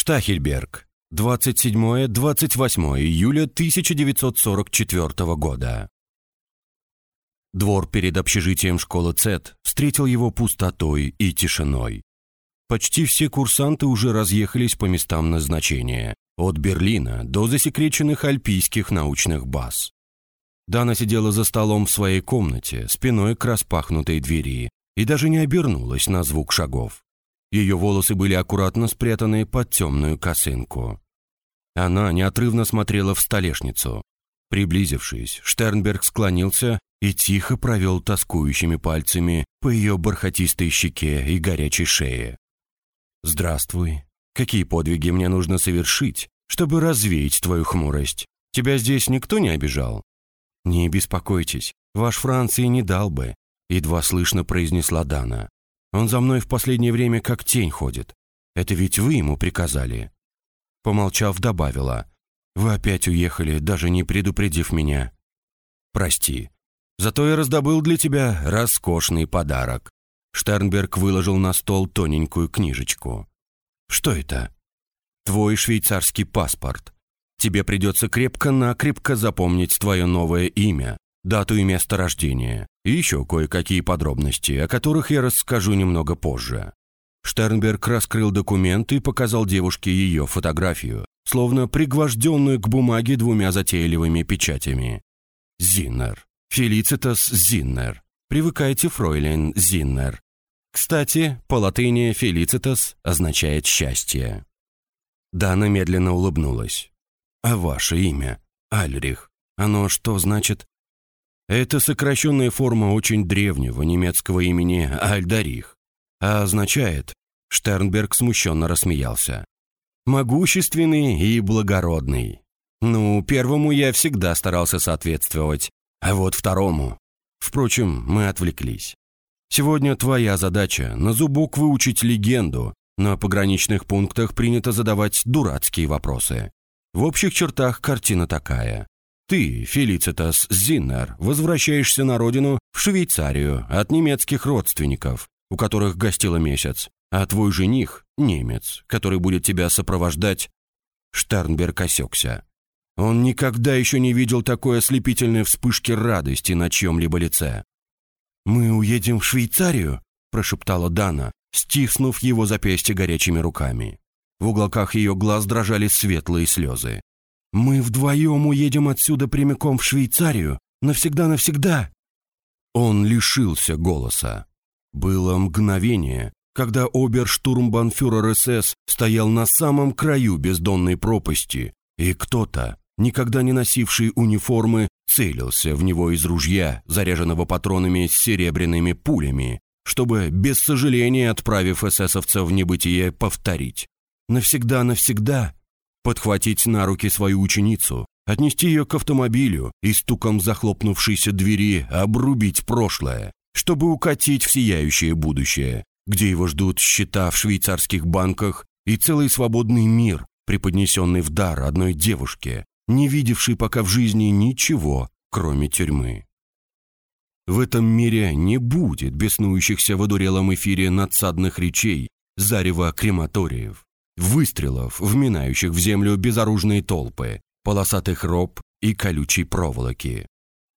Штахельберг. 27-28 июля 1944 года. Двор перед общежитием школы ЦЭТ встретил его пустотой и тишиной. Почти все курсанты уже разъехались по местам назначения, от Берлина до засекреченных альпийских научных баз. Дана сидела за столом в своей комнате, спиной к распахнутой двери, и даже не обернулась на звук шагов. Ее волосы были аккуратно спрятаны под темную косынку. Она неотрывно смотрела в столешницу. Приблизившись, Штернберг склонился и тихо провел тоскующими пальцами по ее бархатистой щеке и горячей шее. «Здравствуй. Какие подвиги мне нужно совершить, чтобы развеять твою хмурость? Тебя здесь никто не обижал?» «Не беспокойтесь, ваш Франции не дал бы», — едва слышно произнесла Дана. «Он за мной в последнее время как тень ходит. Это ведь вы ему приказали». Помолчав, добавила. «Вы опять уехали, даже не предупредив меня». «Прости. Зато я раздобыл для тебя роскошный подарок». Штернберг выложил на стол тоненькую книжечку. «Что это?» «Твой швейцарский паспорт. Тебе придется крепко-накрепко запомнить твое новое имя, дату и место рождения, и еще кое-какие подробности, о которых я расскажу немного позже». Штернберг раскрыл документ и показал девушке ее фотографию, словно пригвожденную к бумаге двумя затейливыми печатями. «Зиннер. Фелицитас Зиннер. Привыкайте, фройлен Зиннер. Кстати, по латыни «фелицитас» означает «счастье». Дана медленно улыбнулась. «А ваше имя? Альрих. Оно что значит?» Это сокращенная форма очень древнего немецкого имени Альдарих, а означает, Штернберг смущенно рассмеялся, могущественный и благородный. Ну, первому я всегда старался соответствовать, а вот второму... Впрочем, мы отвлеклись. Сегодня твоя задача на зубок выучить легенду. На пограничных пунктах принято задавать дурацкие вопросы. В общих чертах картина такая. Ты, Фелицитас Зиннер, возвращаешься на родину, в Швейцарию, от немецких родственников, у которых гостила месяц, а твой жених – немец, который будет тебя сопровождать. Штернберг осекся. Он никогда еще не видел такой ослепительной вспышки радости на чьем-либо лице. «Мы уедем в Швейцарию?» – прошептала Дана, стиснув его запястье горячими руками. В уголках ее глаз дрожали светлые слезы. «Мы вдвоем уедем отсюда прямиком в Швейцарию? Навсегда-навсегда?» Он лишился голоса. Было мгновение, когда оберштурмбанфюрер СС стоял на самом краю бездонной пропасти, и кто-то, никогда не носивший униформы, целился в него из ружья, заряженного патронами с серебряными пулями, чтобы, без сожаления отправив эсэсовца в небытие, повторить навсегда-навсегда подхватить на руки свою ученицу, отнести ее к автомобилю и стуком захлопнувшейся двери обрубить прошлое, чтобы укатить в сияющее будущее, где его ждут счета в швейцарских банках и целый свободный мир, преподнесенный в дар одной девушке, не видевшей пока в жизни ничего, кроме тюрьмы. В этом мире не будет беснующихся в одурелом эфире надсадных речей, зарева крематориев выстрелов, вминающих в землю безоружные толпы, полосатых роб и колючей проволоки.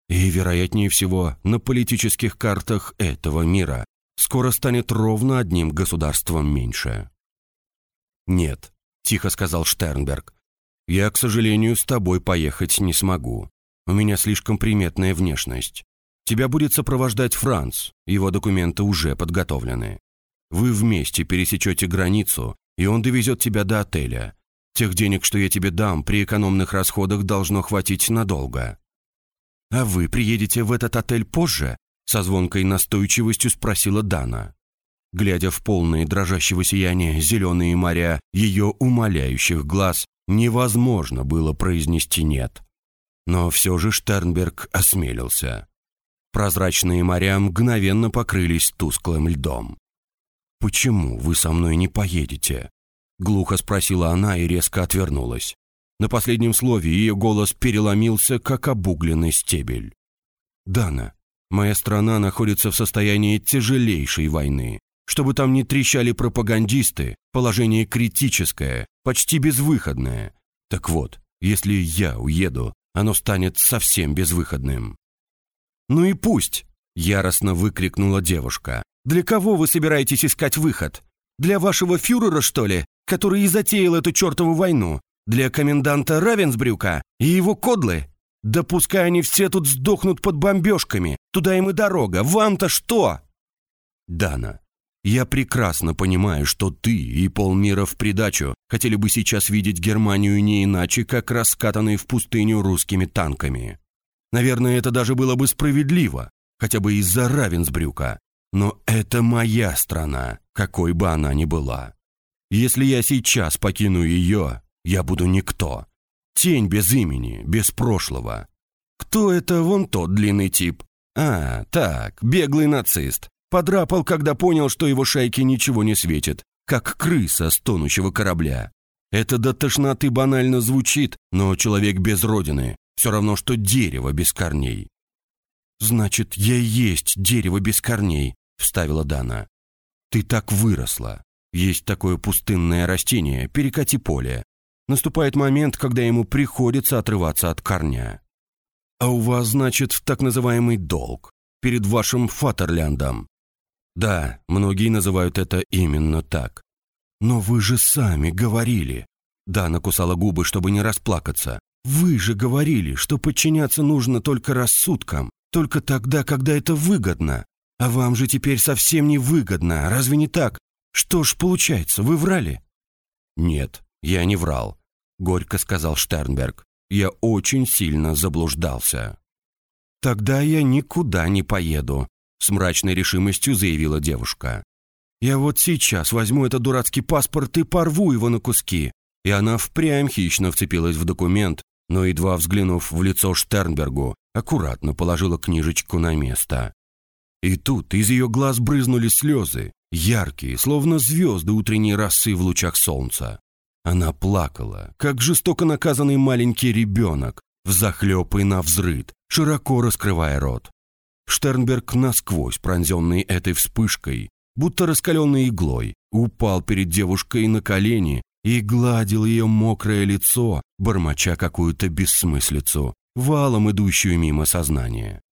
И, вероятнее всего, на политических картах этого мира скоро станет ровно одним государством меньше. «Нет», — тихо сказал Штернберг, — «я, к сожалению, с тобой поехать не смогу. У меня слишком приметная внешность. Тебя будет сопровождать Франц, его документы уже подготовлены. Вы вместе пересечете границу и он довезет тебя до отеля. Тех денег, что я тебе дам, при экономных расходах должно хватить надолго». «А вы приедете в этот отель позже?» со звонкой настойчивостью спросила Дана. Глядя в полные дрожащего сияния зеленые моря ее умоляющих глаз, невозможно было произнести «нет». Но все же Штернберг осмелился. Прозрачные моря мгновенно покрылись тусклым льдом. «Почему вы со мной не поедете?» Глухо спросила она и резко отвернулась. На последнем слове ее голос переломился, как обугленный стебель. «Дана, моя страна находится в состоянии тяжелейшей войны. Чтобы там не трещали пропагандисты, положение критическое, почти безвыходное. Так вот, если я уеду, оно станет совсем безвыходным». «Ну и пусть!» – яростно выкрикнула девушка. «Для кого вы собираетесь искать выход? Для вашего фюрера, что ли, который и затеял эту чертову войну? Для коменданта Равенсбрюка и его кодлы? Да пускай они все тут сдохнут под бомбежками. Туда им и дорога. Вам-то что?» «Дана, я прекрасно понимаю, что ты и полмира в придачу хотели бы сейчас видеть Германию не иначе, как раскатанной в пустыню русскими танками. Наверное, это даже было бы справедливо, хотя бы из-за Равенсбрюка. Но это моя страна, какой бы она ни была. Если я сейчас покину ее, я буду никто. Тень без имени, без прошлого. Кто это вон тот длинный тип? А, так, беглый нацист. Подрапал, когда понял, что его шайке ничего не светит, как крыса с тонущего корабля. Это до тошноты банально звучит, но человек без родины все равно, что дерево без корней. «Значит, я есть дерево без корней», — вставила Дана. «Ты так выросла. Есть такое пустынное растение, перекати поле. Наступает момент, когда ему приходится отрываться от корня. А у вас, значит, так называемый долг перед вашим Фатерляндом. Да, многие называют это именно так. Но вы же сами говорили. Да, накусала губы, чтобы не расплакаться. Вы же говорили, что подчиняться нужно только рассудкам, только тогда, когда это выгодно. А вам же теперь совсем не выгодно, разве не так? Что ж, получается, вы врали? Нет, я не врал, горько сказал Штернберг. Я очень сильно заблуждался. Тогда я никуда не поеду, с мрачной решимостью заявила девушка. «Я вот сейчас возьму этот дурацкий паспорт и порву его на куски». И она впрямь хищно вцепилась в документ, но, едва взглянув в лицо Штернбергу, аккуратно положила книжечку на место. И тут из ее глаз брызнули слезы, яркие, словно звезды утренней росы в лучах солнца. Она плакала, как жестоко наказанный маленький ребенок, взахлеб и навзрыд, широко раскрывая рот. Штернберг, насквозь пронзенный этой вспышкой, будто раскаленной иглой, упал перед девушкой на колени и гладил ее мокрое лицо, бормоча какую-то бессмыслицу, валом идущую мимо сознания.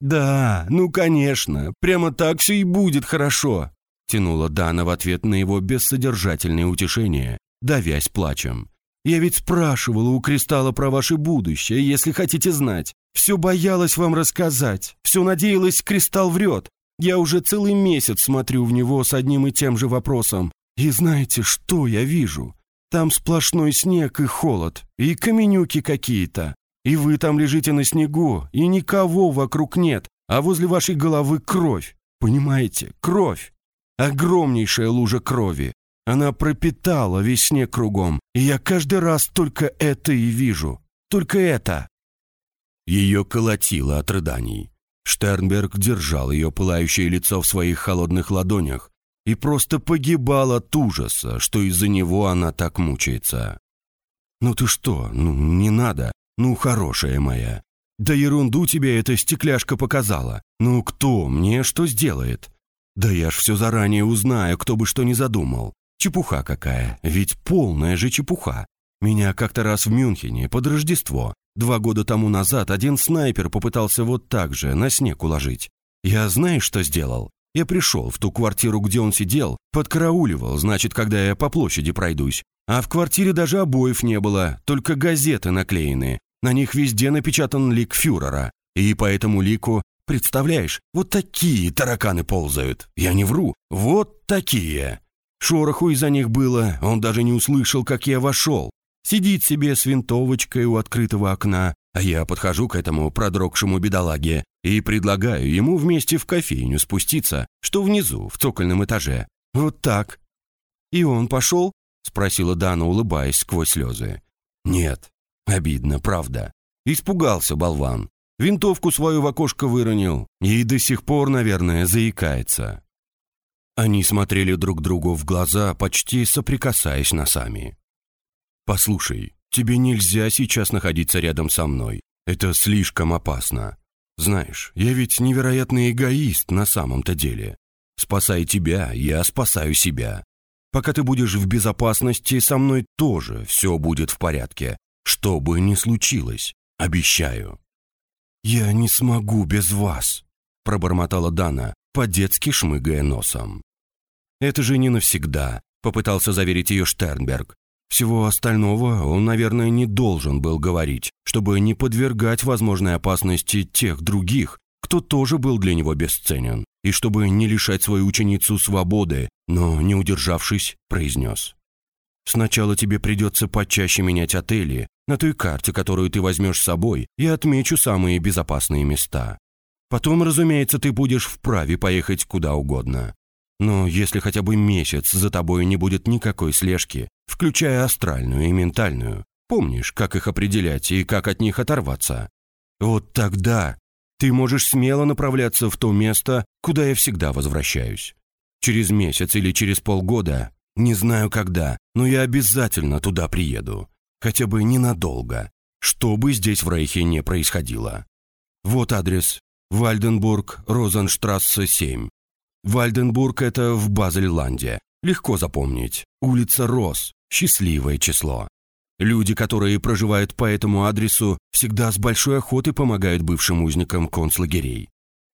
«Да, ну конечно, прямо так все и будет хорошо», тянула Дана в ответ на его бессодержательное утешение, давясь плачем. «Я ведь спрашивала у Кристалла про ваше будущее, если хотите знать. Все боялась вам рассказать, все надеялась, Кристалл врет. Я уже целый месяц смотрю в него с одним и тем же вопросом. И знаете, что я вижу? Там сплошной снег и холод, и каменюки какие-то. И вы там лежите на снегу, и никого вокруг нет, а возле вашей головы кровь. Понимаете, кровь. Огромнейшая лужа крови. Она пропитала весь снег кругом, и я каждый раз только это и вижу. Только это. Ее колотило от рыданий. Штернберг держал ее пылающее лицо в своих холодных ладонях и просто погибал от ужаса, что из-за него она так мучается. «Ну ты что? Ну, не надо. Ну, хорошая моя. Да ерунду тебе эта стекляшка показала. Ну, кто мне что сделает? Да я ж все заранее узнаю, кто бы что ни задумал. Чепуха какая, ведь полная же чепуха. Меня как-то раз в Мюнхене под Рождество Два года тому назад один снайпер попытался вот так же на снег уложить. Я знаешь, что сделал? Я пришел в ту квартиру, где он сидел, подкарауливал, значит, когда я по площади пройдусь. А в квартире даже обоев не было, только газеты наклеены. На них везде напечатан лик фюрера. И по этому лику, представляешь, вот такие тараканы ползают. Я не вру, вот такие. Шороху из-за них было, он даже не услышал, как я вошел. Сидит себе с винтовочкой у открытого окна, а я подхожу к этому продрогшему бедолаге и предлагаю ему вместе в кофейню спуститься, что внизу, в цокольном этаже. Вот так. «И он пошел?» — спросила Дана, улыбаясь сквозь слезы. «Нет. Обидно, правда. Испугался болван. Винтовку свою в окошко выронил и до сих пор, наверное, заикается». Они смотрели друг другу в глаза, почти соприкасаясь носами. «Послушай, тебе нельзя сейчас находиться рядом со мной. Это слишком опасно. Знаешь, я ведь невероятный эгоист на самом-то деле. Спасая тебя, я спасаю себя. Пока ты будешь в безопасности, со мной тоже все будет в порядке. Что бы ни случилось, обещаю». «Я не смогу без вас», — пробормотала Дана, по-детски шмыгая носом. «Это же не навсегда», — попытался заверить ее Штернберг. Всего остального он, наверное, не должен был говорить, чтобы не подвергать возможной опасности тех других, кто тоже был для него бесценен, и чтобы не лишать свою ученицу свободы, но, не удержавшись, произнес. «Сначала тебе придется почаще менять отели. На той карте, которую ты возьмешь с собой, я отмечу самые безопасные места. Потом, разумеется, ты будешь вправе поехать куда угодно. Но если хотя бы месяц за тобой не будет никакой слежки, включая астральную и ментальную, помнишь, как их определять и как от них оторваться? Вот тогда ты можешь смело направляться в то место, куда я всегда возвращаюсь. Через месяц или через полгода, не знаю когда, но я обязательно туда приеду. Хотя бы ненадолго, что бы здесь в Рейхе не происходило. Вот адрес. Вальденбург, Розенштрассе, 7. Вальденбург – это в Базельланде. Легко запомнить. Улица Рос. Счастливое число. Люди, которые проживают по этому адресу, всегда с большой охотой помогают бывшим узникам концлагерей.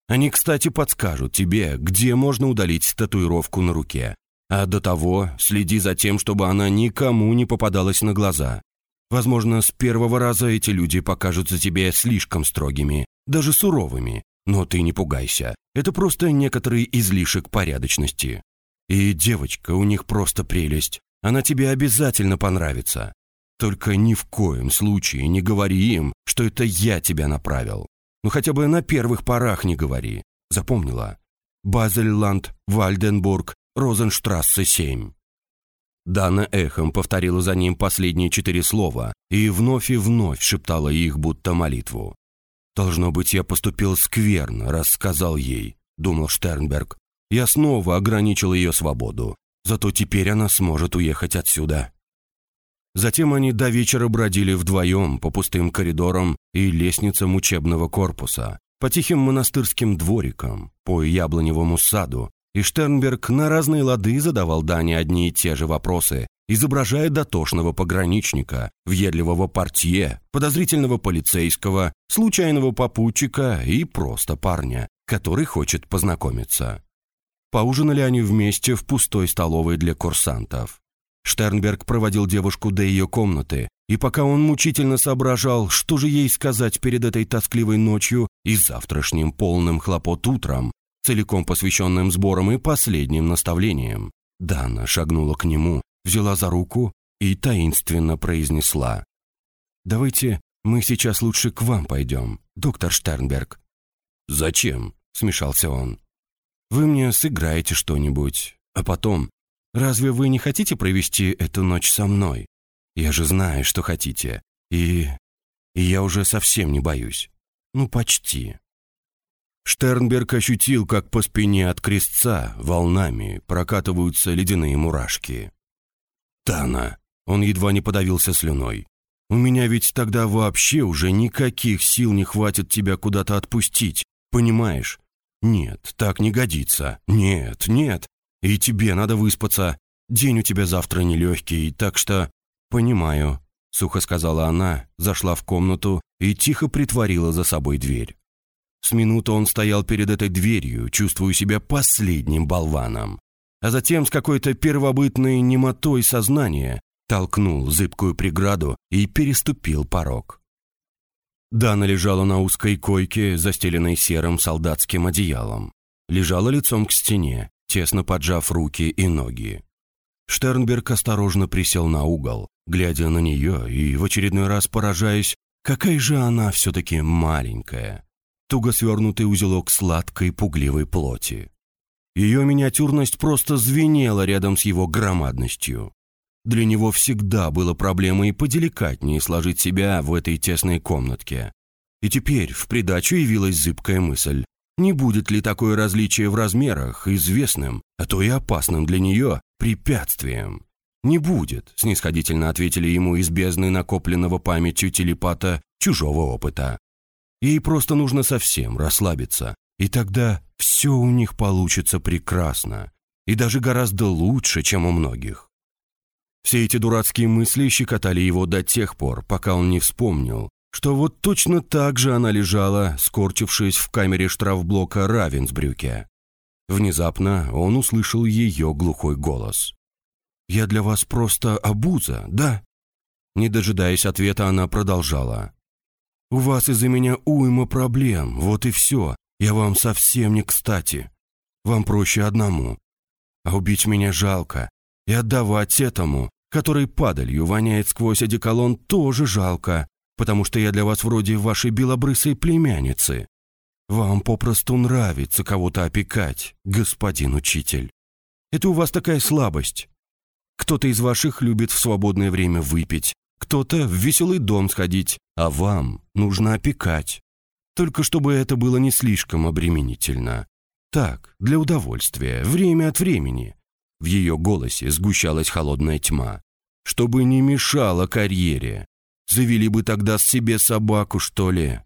Они, кстати, подскажут тебе, где можно удалить татуировку на руке. А до того следи за тем, чтобы она никому не попадалась на глаза. Возможно, с первого раза эти люди покажутся тебе слишком строгими, даже суровыми, но ты не пугайся. Это просто некоторый излишек порядочности. И девочка у них просто прелесть. Она тебе обязательно понравится. Только ни в коем случае не говори им, что это я тебя направил. Ну хотя бы на первых порах не говори. Запомнила? Базельланд, Вальденбург, Розенштрассе 7. Дана эхом повторила за ним последние четыре слова и вновь и вновь шептала их, будто молитву. «Должно быть, я поступил скверно», — рассказал ей, — думал Штернберг. «Я снова ограничил ее свободу. Зато теперь она сможет уехать отсюда». Затем они до вечера бродили вдвоем по пустым коридорам и лестницам учебного корпуса, по тихим монастырским дворикам, по яблоневому саду, и Штернберг на разные лады задавал Дане одни и те же вопросы, изображая дотошного пограничника, въедливого портье, подозрительного полицейского, случайного попутчика и просто парня, который хочет познакомиться. Поужинали они вместе в пустой столовой для курсантов. Штернберг проводил девушку до ее комнаты, и пока он мучительно соображал, что же ей сказать перед этой тоскливой ночью и завтрашним полным хлопот утром, целиком посвященным сборам и последним наставлениям, Дана шагнула к нему взяла за руку и таинственно произнесла. «Давайте мы сейчас лучше к вам пойдем, доктор Штернберг». «Зачем?» — смешался он. «Вы мне сыграете что-нибудь, а потом... Разве вы не хотите провести эту ночь со мной? Я же знаю, что хотите. И... и я уже совсем не боюсь. Ну, почти». Штернберг ощутил, как по спине от крестца волнами прокатываются ледяные мурашки. Тана. Он едва не подавился слюной. У меня ведь тогда вообще уже никаких сил не хватит тебя куда-то отпустить, понимаешь? Нет, так не годится. Нет, нет. И тебе надо выспаться. День у тебя завтра нелегкий, так что... Понимаю, сухо сказала она, зашла в комнату и тихо притворила за собой дверь. С минуты он стоял перед этой дверью, чувствуя себя последним болваном а затем с какой-то первобытной немотой сознания толкнул зыбкую преграду и переступил порог. Дана лежала на узкой койке, застеленной серым солдатским одеялом. Лежала лицом к стене, тесно поджав руки и ноги. Штернберг осторожно присел на угол, глядя на нее и в очередной раз поражаясь, какая же она все-таки маленькая. Туго свернутый узелок сладкой пугливой плоти. Ее миниатюрность просто звенела рядом с его громадностью. Для него всегда было проблемой поделикатнее сложить себя в этой тесной комнатке. И теперь в придачу явилась зыбкая мысль. Не будет ли такое различие в размерах известным, а то и опасным для нее, препятствием? «Не будет», — снисходительно ответили ему из бездны накопленного памятью телепата чужого опыта. Ей просто нужно совсем расслабиться, И тогда все у них получится прекрасно. И даже гораздо лучше, чем у многих. Все эти дурацкие мысли щекотали его до тех пор, пока он не вспомнил, что вот точно так же она лежала, скорчившись в камере штрафблока Равенсбрюке. Внезапно он услышал ее глухой голос. «Я для вас просто обуза, да?» Не дожидаясь ответа, она продолжала. «У вас из-за меня уйма проблем, вот и все. Я вам совсем не кстати. Вам проще одному. А убить меня жалко. И отдавать этому, который падалью воняет сквозь одеколон, тоже жалко, потому что я для вас вроде вашей белобрысой племянницы. Вам попросту нравится кого-то опекать, господин учитель. Это у вас такая слабость. Кто-то из ваших любит в свободное время выпить, кто-то в веселый дом сходить, а вам нужно опекать. Только чтобы это было не слишком обременительно. Так, для удовольствия, время от времени. В ее голосе сгущалась холодная тьма. Чтобы не мешало карьере. Завели бы тогда с себе собаку, что ли?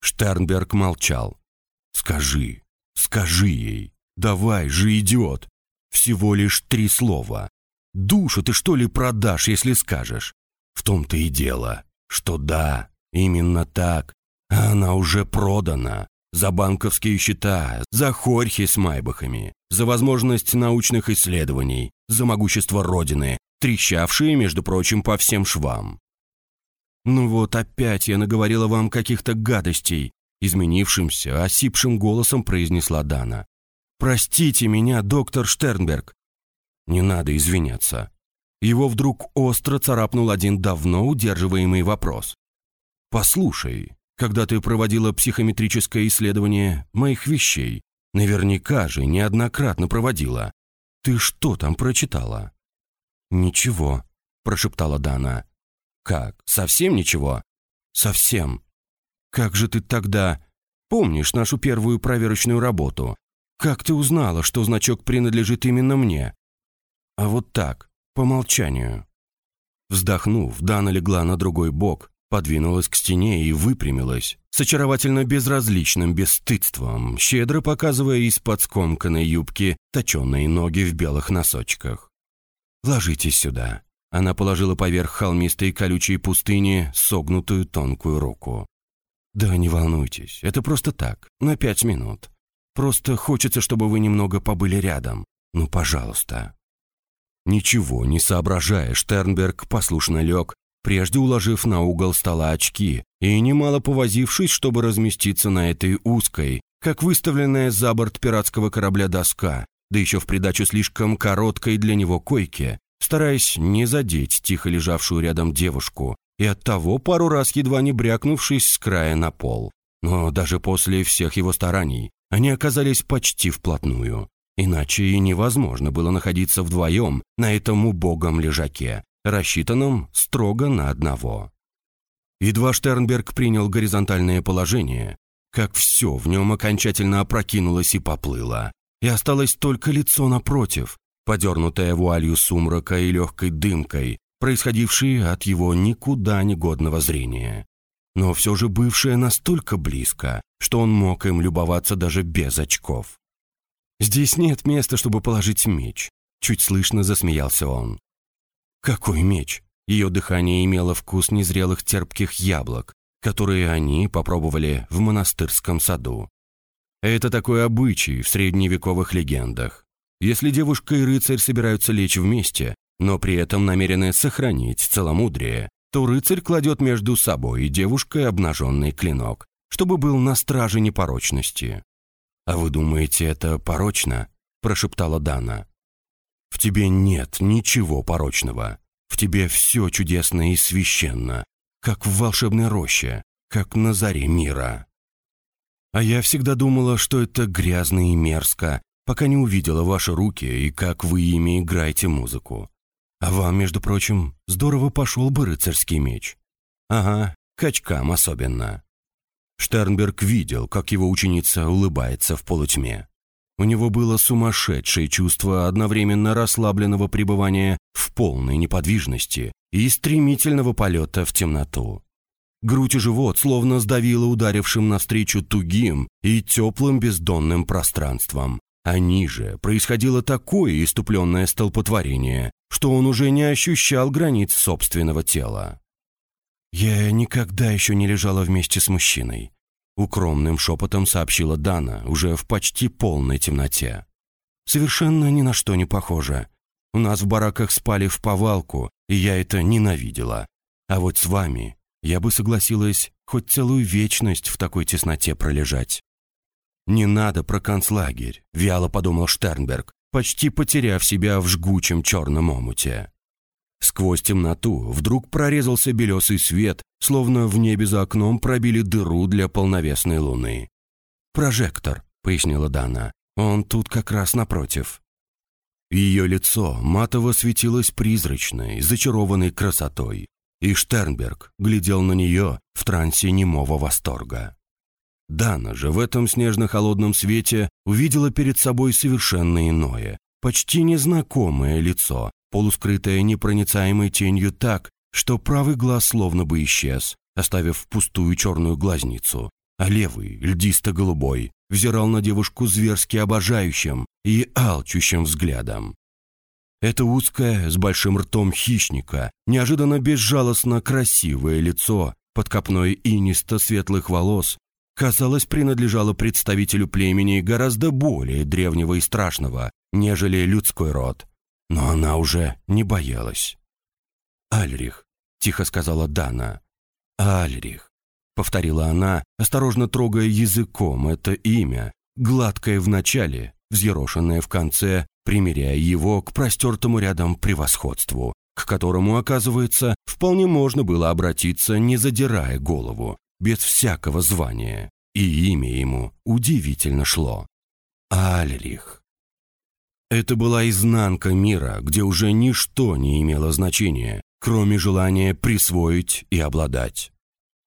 Штернберг молчал. «Скажи, скажи ей. Давай же, идиот. Всего лишь три слова. Душу ты что ли продашь, если скажешь? В том-то и дело, что да, именно так. Она уже продана. За банковские счета, за хорьхи с майбахами, за возможность научных исследований, за могущество Родины, трещавшие, между прочим, по всем швам. «Ну вот опять я наговорила вам каких-то гадостей», изменившимся, осипшим голосом произнесла Дана. «Простите меня, доктор Штернберг». «Не надо извиняться». Его вдруг остро царапнул один давно удерживаемый вопрос. «Послушай, когда ты проводила психометрическое исследование моих вещей, наверняка же неоднократно проводила. Ты что там прочитала?» «Ничего», – прошептала Дана. «Как? Совсем ничего?» «Совсем. Как же ты тогда... Помнишь нашу первую проверочную работу? Как ты узнала, что значок принадлежит именно мне?» «А вот так, по умолчанию». Вздохнув, Дана легла на другой бок, подвинулась к стене и выпрямилась, с очаровательно безразличным бесстыдством, щедро показывая из-под скомканной юбки точенные ноги в белых носочках. «Ложитесь сюда», она положила поверх холмистой колючей пустыни согнутую тонкую руку. «Да не волнуйтесь, это просто так, на пять минут. Просто хочется, чтобы вы немного побыли рядом. Ну, пожалуйста». Ничего не соображая, Штернберг послушно лег, прежде уложив на угол стола очки и немало повозившись, чтобы разместиться на этой узкой, как выставленная за борт пиратского корабля доска, да еще в придачу слишком короткой для него койке, стараясь не задеть тихо лежавшую рядом девушку и оттого пару раз едва не брякнувшись с края на пол. Но даже после всех его стараний они оказались почти вплотную. Иначе и невозможно было находиться вдвоем на этом убогом лежаке, рассчитанном строго на одного. Едва Штернберг принял горизонтальное положение, как все в нем окончательно опрокинулось и поплыло, и осталось только лицо напротив, подернутая вуалью сумрака и легкой дымкой, происходившей от его никуда не годного зрения. Но все же бывшая настолько близко, что он мог им любоваться даже без очков. «Здесь нет места, чтобы положить меч», — чуть слышно засмеялся он. «Какой меч?» Ее дыхание имело вкус незрелых терпких яблок, которые они попробовали в монастырском саду. Это такой обычай в средневековых легендах. Если девушка и рыцарь собираются лечь вместе, но при этом намерены сохранить целомудрие, то рыцарь кладет между собой и девушкой обнаженный клинок, чтобы был на страже непорочности. «А вы думаете, это порочно?» – прошептала Дана. «В тебе нет ничего порочного. В тебе все чудесно и священно, как в волшебной роще, как на заре мира». А я всегда думала, что это грязно и мерзко, пока не увидела ваши руки и как вы ими играете музыку. А вам, между прочим, здорово пошел бы рыцарский меч. Ага, качкам особенно. Штернберг видел, как его ученица улыбается в полутьме. У него было сумасшедшее чувство одновременно расслабленного пребывания в полной неподвижности и стремительного полета в темноту. Грудь и живот словно сдавило ударившим навстречу тугим и теплым бездонным пространством. А ниже происходило такое иступленное столпотворение, что он уже не ощущал границ собственного тела. «Я никогда еще не лежала вместе с мужчиной», — укромным шепотом сообщила Дана, уже в почти полной темноте. «Совершенно ни на что не похоже. У нас в бараках спали в повалку, и я это ненавидела. А вот с вами я бы согласилась хоть целую вечность в такой тесноте пролежать. «Не надо про концлагерь», — вяло подумал Штернберг, почти потеряв себя в жгучем черном омуте. Сквозь темноту вдруг прорезался белесый свет, словно в небе за окном пробили дыру для полновесной луны. «Прожектор», — пояснила Дана, — «он тут как раз напротив». Ее лицо матово светилось призрачной, зачарованной красотой, и Штернберг глядел на нее в трансе немого восторга. Дана же в этом снежно-холодном свете увидела перед собой совершенно иное, почти незнакомое лицо, полускрытое непроницаемой тенью так, что правый глаз словно бы исчез, оставив пустую черную глазницу, а левый, льдисто-голубой, взирал на девушку зверски обожающим и алчущим взглядом. Это узкое, с большим ртом хищника, неожиданно безжалостно красивое лицо под копной инисто-светлых волос, казалось, принадлежало представителю племени гораздо более древнего и страшного, нежели людской род. Но она уже не боялась. «Альрих», — тихо сказала Дана. «Альрих», — повторила она, осторожно трогая языком это имя, гладкое в начале, взъерошенное в конце, примеряя его к простертому рядом превосходству, к которому, оказывается, вполне можно было обратиться, не задирая голову, без всякого звания. И имя ему удивительно шло. Альрих. Это была изнанка мира, где уже ничто не имело значения, кроме желания присвоить и обладать.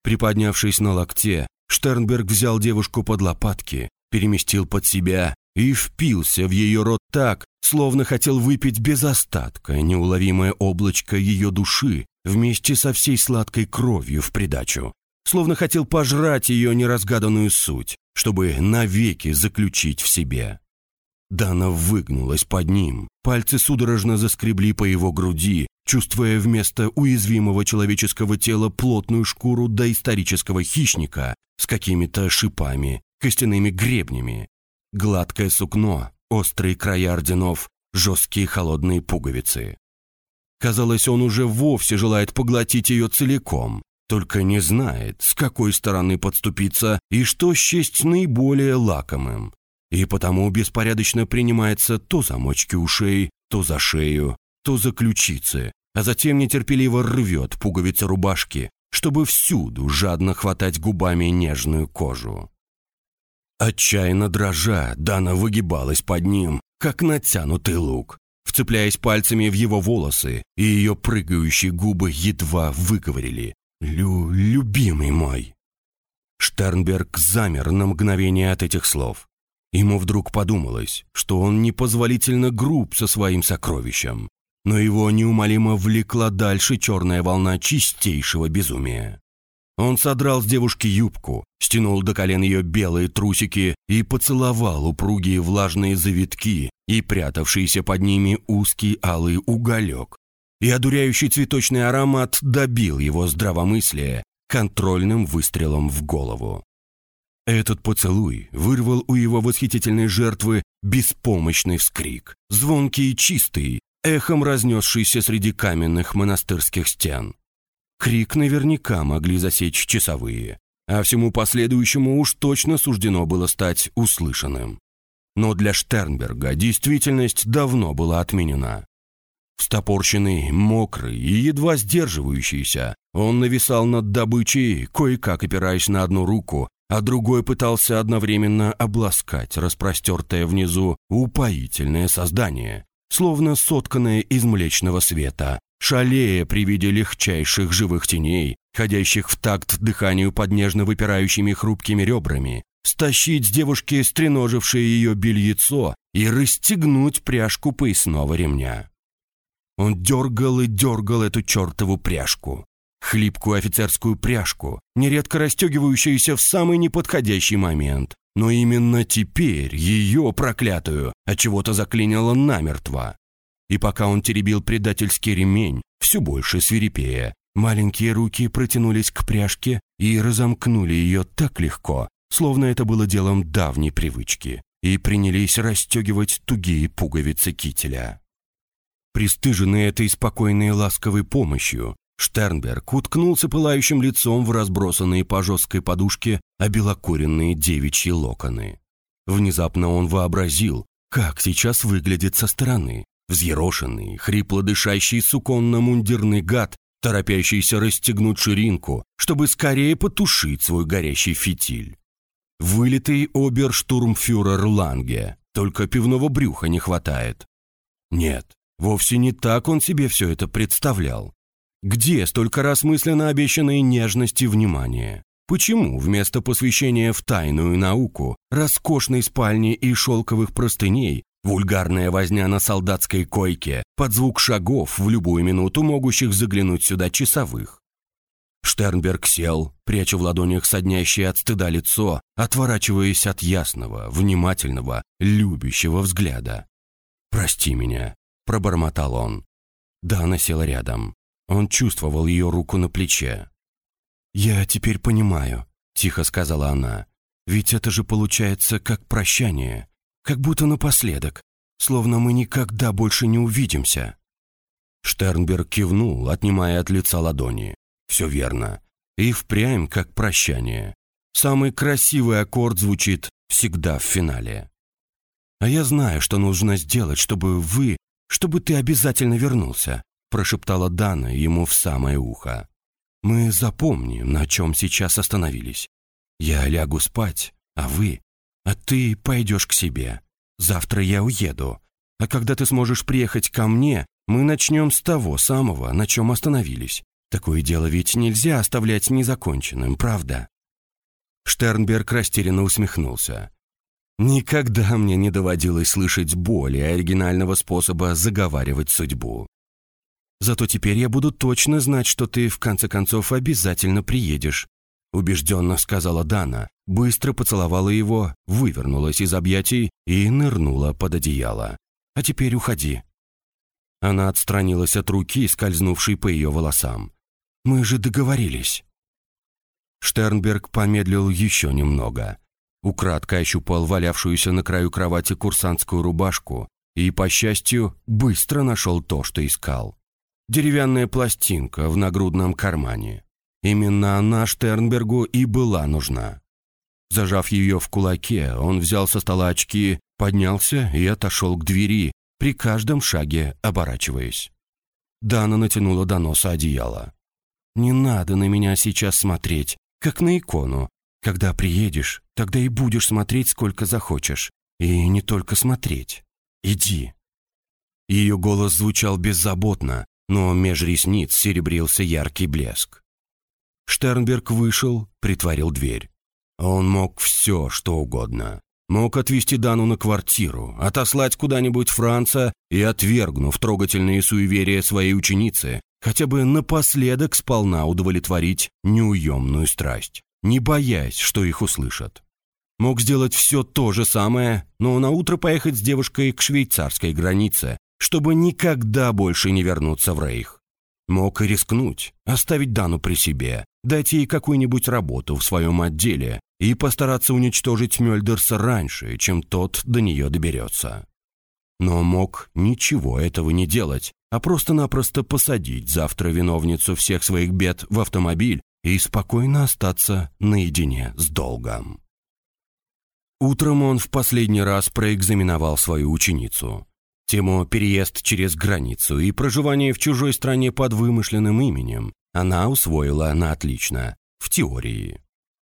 Приподнявшись на локте, Штернберг взял девушку под лопатки, переместил под себя и впился в ее рот так, словно хотел выпить без остатка неуловимое облачко ее души вместе со всей сладкой кровью в придачу, словно хотел пожрать ее неразгаданную суть, чтобы навеки заключить в себе. Дана выгнулась под ним, пальцы судорожно заскребли по его груди, чувствуя вместо уязвимого человеческого тела плотную шкуру доисторического хищника с какими-то шипами, костяными гребнями, Гладкое сукно, острые края орденов, жесткие холодные пуговицы. Казалось, он уже вовсе желает поглотить ее целиком, только не знает, с какой стороны подступиться и что счесть наиболее лакомым. И потому беспорядочно принимается то за мочки ушей, то за шею, то за ключицы, а затем нетерпеливо рвет пуговицы рубашки, чтобы всюду жадно хватать губами нежную кожу. Отчаянно дрожа, Дана выгибалась под ним, как натянутый лук, вцепляясь пальцами в его волосы, и ее прыгающие губы едва выговорили «Лю... любимый мой». Штернберг замер на мгновение от этих слов. Ему вдруг подумалось, что он непозволительно груб со своим сокровищем, но его неумолимо влекла дальше черная волна чистейшего безумия. Он содрал с девушки юбку, стянул до колен ее белые трусики и поцеловал упругие влажные завитки и прятавшийся под ними узкий алый уголек. И одуряющий цветочный аромат добил его здравомыслие контрольным выстрелом в голову. Этот поцелуй вырвал у его восхитительной жертвы беспомощный вскрик, звонкий и чистый, эхом разнесшийся среди каменных монастырских стен. Крик наверняка могли засечь часовые, а всему последующему уж точно суждено было стать услышанным. Но для Штернберга действительность давно была отменена. Встопорщенный, мокрый и едва сдерживающийся, он нависал над добычей, кое-как опираясь на одну руку, а другой пытался одновременно обласкать распростертое внизу упоительное создание, словно сотканное из млечного света, шалея при виде легчайших живых теней, ходящих в такт дыханию под нежно выпирающими хрупкими ребрами, стащить с девушки стреножившее ее бельецо и расстегнуть пряжку поясного ремня. Он дергал и дергал эту чертову пряжку. хлипкую офицерскую пряжку, нередко расстегивающуюся в самый неподходящий момент. Но именно теперь ее, проклятую, от чего то заклинило намертво. И пока он теребил предательский ремень, все больше свирепея, маленькие руки протянулись к пряжке и разомкнули ее так легко, словно это было делом давней привычки, и принялись расстегивать тугие пуговицы кителя. Пристыженный этой спокойной и ласковой помощью, Штернберг уткнулся пылающим лицом в разбросанные по жесткой подушке обелокуренные девичьи локоны. Внезапно он вообразил, как сейчас выглядит со стороны, взъерошенный, хрипло дышащий суконно-мундирный гад, торопящийся расстегнуть ширинку, чтобы скорее потушить свой горящий фитиль. Вылитый оберштурмфюрер Ланге, только пивного брюха не хватает. Нет, вовсе не так он себе все это представлял. Где столько раз мысленно обещанные нежность и внимание? Почему вместо посвящения в тайную науку, роскошной спальни и шелковых простыней, вульгарная возня на солдатской койке, под звук шагов в любую минуту могущих заглянуть сюда часовых? Штернберг сел, пряча в ладонях соднящее от стыда лицо, отворачиваясь от ясного, внимательного, любящего взгляда. «Прости меня», — пробормотал он. Дана села рядом. Он чувствовал ее руку на плече. «Я теперь понимаю», — тихо сказала она. «Ведь это же получается как прощание, как будто напоследок, словно мы никогда больше не увидимся». Штернберг кивнул, отнимая от лица ладони. «Все верно. И впрямь как прощание. Самый красивый аккорд звучит всегда в финале. А я знаю, что нужно сделать, чтобы вы, чтобы ты обязательно вернулся прошептала Дана ему в самое ухо. «Мы запомним, на чем сейчас остановились. Я лягу спать, а вы... А ты пойдешь к себе. Завтра я уеду. А когда ты сможешь приехать ко мне, мы начнем с того самого, на чем остановились. Такое дело ведь нельзя оставлять незаконченным, правда?» Штернберг растерянно усмехнулся. «Никогда мне не доводилось слышать более оригинального способа заговаривать судьбу. Зато теперь я буду точно знать, что ты, в конце концов, обязательно приедешь», убежденно сказала Дана, быстро поцеловала его, вывернулась из объятий и нырнула под одеяло. «А теперь уходи». Она отстранилась от руки, скользнувшей по ее волосам. «Мы же договорились». Штернберг помедлил еще немного. Украдко ощупал валявшуюся на краю кровати курсантскую рубашку и, по счастью, быстро нашел то, что искал деревянная пластинка в нагрудном кармане. Именно она Штернбергу и была нужна. Зажав ее в кулаке, он взял со стола очки, поднялся и отошел к двери, при каждом шаге оборачиваясь. Дана натянула до носа одеяло. «Не надо на меня сейчас смотреть, как на икону. Когда приедешь, тогда и будешь смотреть, сколько захочешь. И не только смотреть. Иди». Ее голос звучал беззаботно, но меж ресниц серебрился яркий блеск. Штернберг вышел, притворил дверь. Он мог все, что угодно. Мог отвезти Дану на квартиру, отослать куда-нибудь Франца и, отвергнув трогательные суеверия своей ученицы, хотя бы напоследок сполна удовлетворить неуемную страсть, не боясь, что их услышат. Мог сделать все то же самое, но на утро поехать с девушкой к швейцарской границе, чтобы никогда больше не вернуться в Рейх. Мог и рискнуть, оставить Дану при себе, дать ей какую-нибудь работу в своем отделе и постараться уничтожить Мёльдерса раньше, чем тот до нее доберется. Но мог ничего этого не делать, а просто-напросто посадить завтра виновницу всех своих бед в автомобиль и спокойно остаться наедине с долгом. Утром он в последний раз проэкзаменовал свою ученицу. Тему «Переезд через границу» и проживание в чужой стране под вымышленным именем она усвоила на отлично, в теории.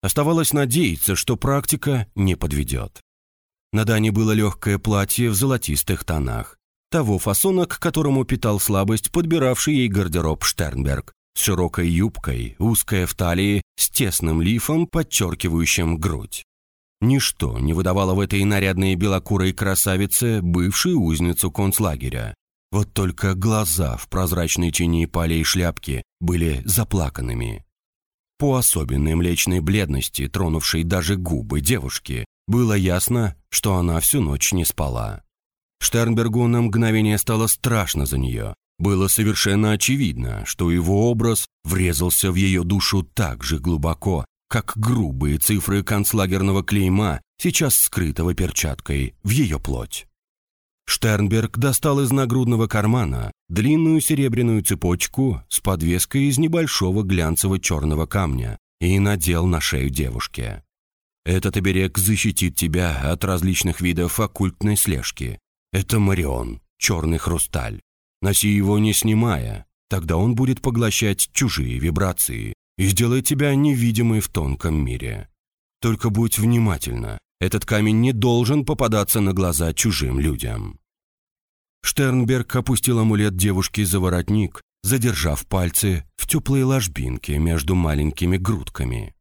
Оставалось надеяться, что практика не подведет. На Дане было легкое платье в золотистых тонах, того фасона, к которому питал слабость подбиравший ей гардероб Штернберг, с широкой юбкой, узкая в талии, с тесным лифом, подчеркивающим грудь. Ничто не выдавало в этой нарядной белокурой красавице бывшую узницу концлагеря. Вот только глаза в прозрачной тени полей шляпки были заплаканными. По особенной млечной бледности, тронувшей даже губы девушки, было ясно, что она всю ночь не спала. Штернбергу на мгновение стало страшно за нее. Было совершенно очевидно, что его образ врезался в ее душу так же глубоко, как грубые цифры концлагерного клейма, сейчас скрытого перчаткой, в ее плоть. Штернберг достал из нагрудного кармана длинную серебряную цепочку с подвеской из небольшого глянцевого черного камня и надел на шею девушки. Этот оберег защитит тебя от различных видов оккультной слежки. Это Марион, черный хрусталь. Носи его не снимая, тогда он будет поглощать чужие вибрации и сделает тебя невидимой в тонком мире. Только будь внимательна, этот камень не должен попадаться на глаза чужим людям. Штернберг опустил амулет девушки за воротник, задержав пальцы в теплые ложбинки между маленькими грудками.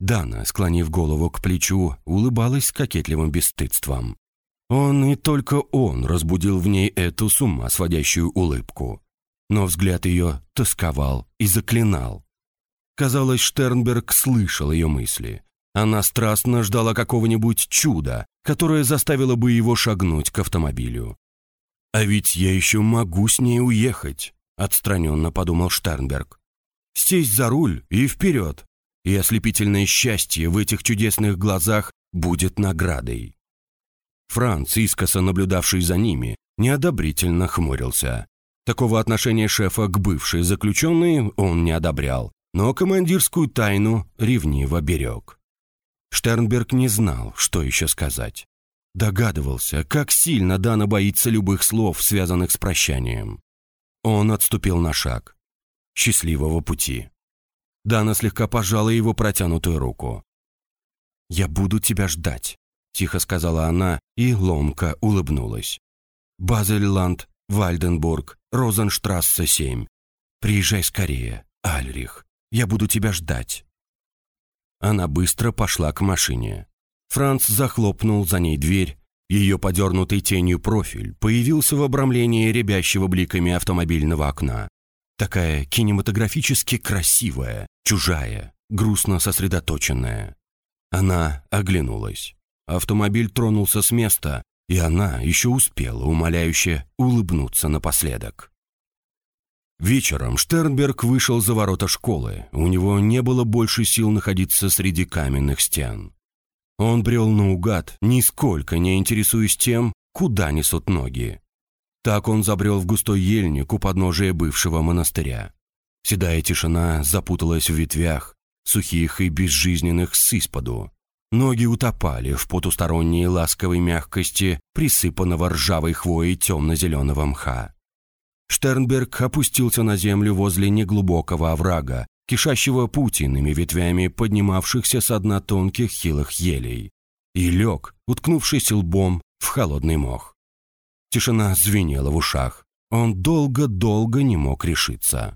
Дана, склонив голову к плечу, улыбалась с кокетливым бесстыдством. Он и только он разбудил в ней эту с ума сводящую улыбку. Но взгляд ее тосковал и заклинал. Казалось, Штернберг слышал ее мысли, она страстно ждала какого-нибудь чуда, которое заставило бы его шагнуть к автомобилю. «А ведь я еще могу с ней уехать», — отстраненно подумал Штернберг. «Сесть за руль и вперед, и ослепительное счастье в этих чудесных глазах будет наградой». Франц, искоса наблюдавший за ними, неодобрительно хмурился. Такого отношения шефа к бывшей заключенной он не одобрял, но командирскую тайну ревниво берег. Штернберг не знал, что еще сказать. Догадывался, как сильно Дана боится любых слов, связанных с прощанием. Он отступил на шаг. Счастливого пути. Дана слегка пожала его протянутую руку. «Я буду тебя ждать», — тихо сказала она и ломко улыбнулась. «Базельланд, Вальденбург, Розенштрассе 7. Приезжай скорее, Альрих. Я буду тебя ждать». Она быстро пошла к машине. Франц захлопнул за ней дверь. Ее подернутый тенью профиль появился в обрамлении рябящего бликами автомобильного окна. Такая кинематографически красивая, чужая, грустно сосредоточенная. Она оглянулась. Автомобиль тронулся с места, и она еще успела умоляюще улыбнуться напоследок. Вечером Штернберг вышел за ворота школы. У него не было больше сил находиться среди каменных стен. Он брел наугад, нисколько не интересуясь тем, куда несут ноги. Так он забрел в густой ельник у подножия бывшего монастыря. Седая тишина запуталась в ветвях, сухих и безжизненных с исподу. Ноги утопали в потусторонней ласковой мягкости, присыпанного ржавой хвоей темно-зеленого мха. Штернберг опустился на землю возле неглубокого оврага, кишащего путиными ветвями поднимавшихся с дна тонких хилых елей, и лег, уткнувшись лбом в холодный мох. Тишина звенела в ушах. Он долго-долго не мог решиться.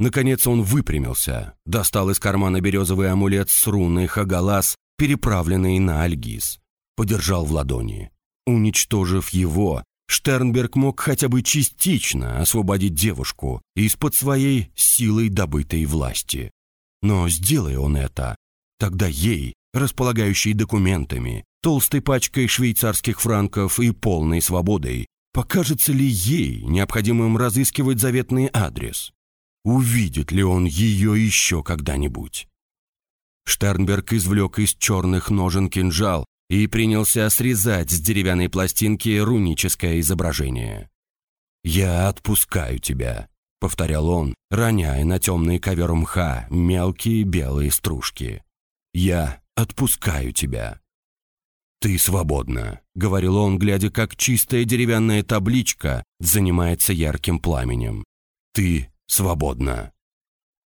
Наконец он выпрямился, достал из кармана березовый амулет с руной Хагалас, переправленный на Альгиз, подержал в ладони. Уничтожив его, Штернберг мог хотя бы частично освободить девушку из-под своей силой добытой власти. Но сделая он это, тогда ей, располагающей документами, толстой пачкой швейцарских франков и полной свободой, покажется ли ей необходимым разыскивать заветный адрес? Увидит ли он ее еще когда-нибудь? Штернберг извлек из черных ножен кинжал и принялся срезать с деревянной пластинки руническое изображение. «Я отпускаю тебя», — повторял он, роняя на темный ковер мха мелкие белые стружки. «Я отпускаю тебя». «Ты свободна», — говорил он, глядя, как чистая деревянная табличка занимается ярким пламенем. «Ты свободна».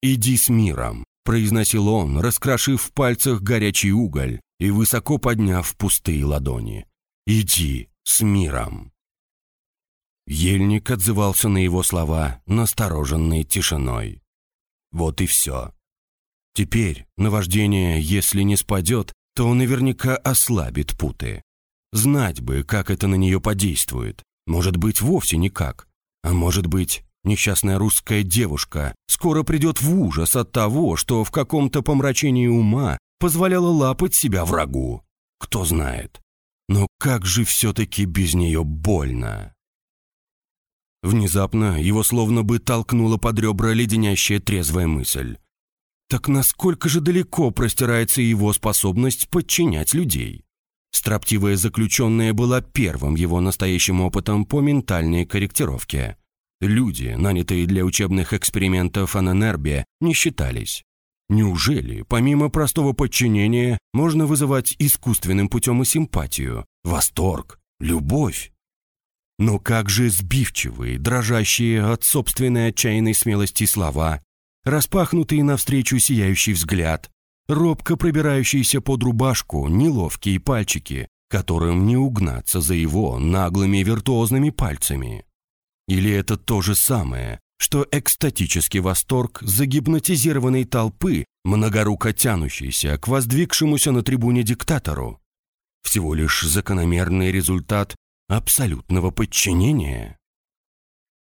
«Иди с миром», — произносил он, раскрошив в пальцах горячий уголь, и высоко подняв пустые ладони. «Иди с миром!» Ельник отзывался на его слова настороженной тишиной. Вот и все. Теперь наваждение, если не спадет, то наверняка ослабит путы. Знать бы, как это на нее подействует. Может быть, вовсе никак. А может быть, несчастная русская девушка скоро придет в ужас от того, что в каком-то помрачении ума позволяла лапать себя врагу. Кто знает. Но как же все-таки без нее больно. Внезапно его словно бы толкнула под ребра леденящая трезвая мысль. Так насколько же далеко простирается его способность подчинять людей? Строптивая заключенная была первым его настоящим опытом по ментальной корректировке. Люди, нанятые для учебных экспериментов Аненербе, не считались. Неужели, помимо простого подчинения, можно вызывать искусственным путем и симпатию, восторг, любовь? Но как же сбивчивые, дрожащие от собственной отчаянной смелости слова, распахнутый навстречу сияющий взгляд, робко пробирающийся под рубашку неловкие пальчики, которым не угнаться за его наглыми виртуозными пальцами. Или это то же самое, что экстатический восторг загипнотизированной толпы, многоруко тянущейся к воздвигшемуся на трибуне диктатору? Всего лишь закономерный результат абсолютного подчинения?